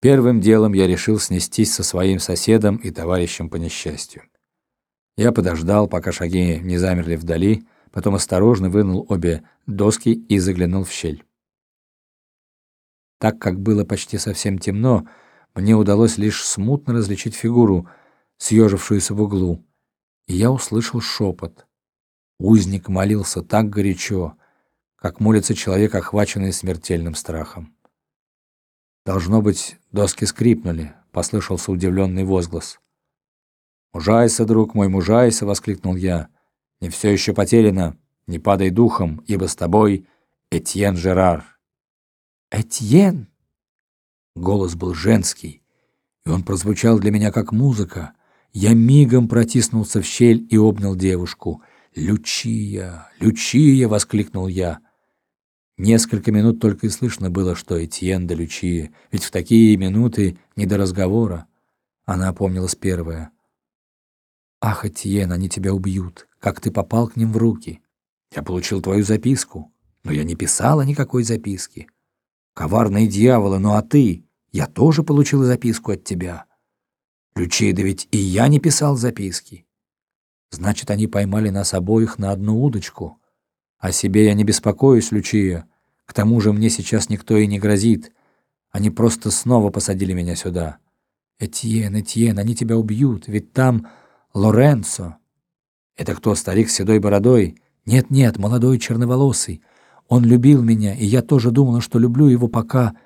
Первым делом я решил снестись со своим соседом и товарищем по несчастью. Я подождал, пока шаги не замерли вдали, потом осторожно вынул обе доски и заглянул в щель. Так как было почти совсем темно, мне удалось лишь смутно различить фигуру, съежившуюся в углу, и я услышал шепот. Узник молился так горячо, как молится человек, охваченный смертельным страхом. Должно быть, доски скрипнули, послышался удивленный возглас. «Мужайся, друг мой, мужайся!» — воскликнул я. «Не все еще потеряно, не падай духом, ибо с тобой Этьен Жерар». «Этьен?» Голос был женский, и он прозвучал для меня как музыка. Я мигом протиснулся в щель и обнял девушку. «Лючия! Лючия!» — воскликнул я. Несколько минут только и слышно было, что Этьен де Лючия, ведь в такие минуты не до разговора. Она опомнилась первая. «Ах, Этьен, они тебя убьют! Как ты попал к ним в руки? Я получил твою записку, но я не писала никакой записки. Коварные дьяволы, ну а ты? Я тоже получил записку от тебя. Лючия, да ведь и я не писал записки. Значит, они поймали нас обоих на одну удочку. О себе я не беспокоюсь, Лючия. К тому же мне сейчас никто и не грозит. Они просто снова посадили меня сюда. Этьен, Этьен, они тебя убьют, ведь там Лоренцо. Это кто, старик с седой бородой? Нет-нет, молодой черноволосый. Он любил меня, и я тоже думала, что люблю его, пока...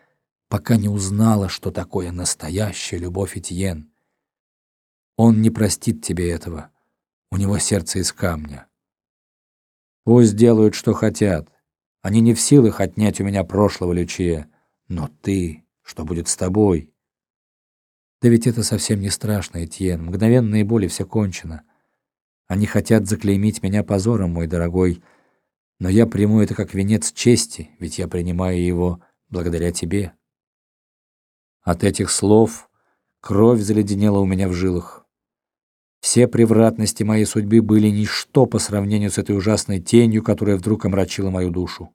пока не узнала, что такое настоящая любовь Этьен. Он не простит тебе этого. У него сердце из камня. Пусть делают, что хотят. Они не в силах отнять у меня прошлого Лючия. Но ты, что будет с тобой? Да ведь это совсем не страшно, Этьен. Мгновенные боли все кончено. Они хотят заклеймить меня позором, мой дорогой. Но я приму это как венец чести, ведь я принимаю его благодаря тебе. От этих слов кровь заледенела у меня в жилах. Все превратности моей судьбы были ничто по сравнению с этой ужасной тенью, которая вдруг омрачила мою душу.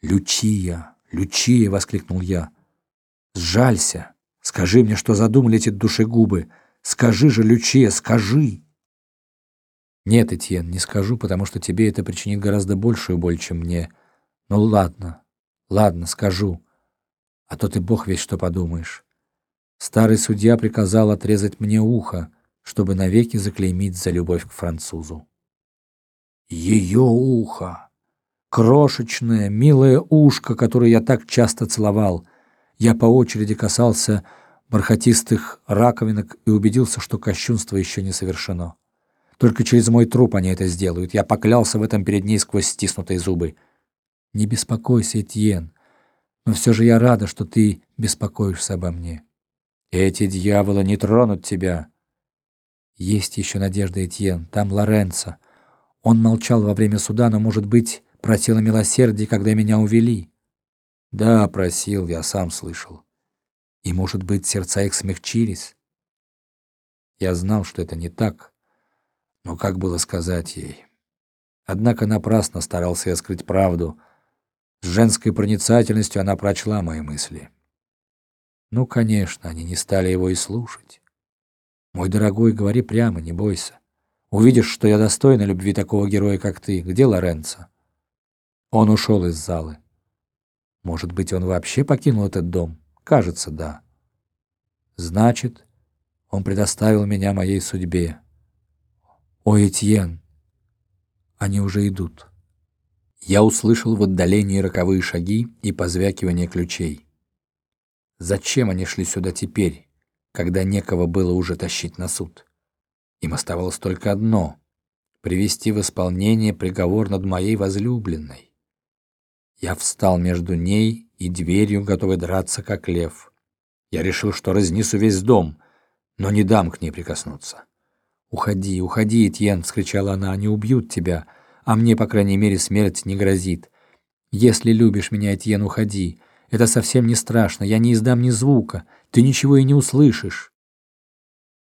«Лючия! Лючия!» — воскликнул я. «Сжалься! Скажи мне, что задумали эти душегубы! Скажи же, Лючия, скажи!» «Нет, Этьен, не скажу, потому что тебе это причинит гораздо большую боль, чем мне. Ну ладно, ладно, скажу. А то ты бог весь что подумаешь. Старый судья приказал отрезать мне ухо, чтобы навеки заклеймить за любовь к французу. Ее ухо! Крошечное, милое ушко, которое я так часто целовал. Я по очереди касался бархатистых раковинок и убедился, что кощунство еще не совершено. Только через мой труп они это сделают. Я поклялся в этом перед ней сквозь стиснутые зубы. Не беспокойся, Этьен, но все же я рада, что ты беспокоишься обо мне. Эти дьяволы не тронут тебя. Есть еще надежда, Этьен. Там Лоренцо. Он молчал во время суда, но, может быть, просил о милосердии, когда меня увели. Да, просил, я сам слышал. И, может быть, сердца их смягчились. Я знал, что это не так, но как было сказать ей? Однако напрасно старался я скрыть правду. С женской проницательностью она прочла мои мысли. Ну, конечно, они не стали его и слушать. Мой дорогой, говори прямо, не бойся. Увидишь, что я достойна любви такого героя, как ты. Где Лоренцо? Он ушел из залы. Может быть, он вообще покинул этот дом? Кажется, да. Значит, он предоставил меня моей судьбе. О, Этьен, они уже идут. Я услышал в отдалении роковые шаги и позвякивание ключей. Зачем они шли сюда теперь? Когда некого было уже тащить на суд. Им оставалось только одно — привести в исполнение приговор над моей возлюбленной. Я встал между ней и дверью, готовый драться, как лев. Я решил, что разнесу весь дом, но не дам к ней прикоснуться. «Уходи, уходи, Этьен!» — вскричала она. «Они убьют тебя, а мне, по крайней мере, смерть не грозит. Если любишь меня, Этьен, уходи. Это совсем не страшно, я не издам ни звука, ты ничего и не услышишь.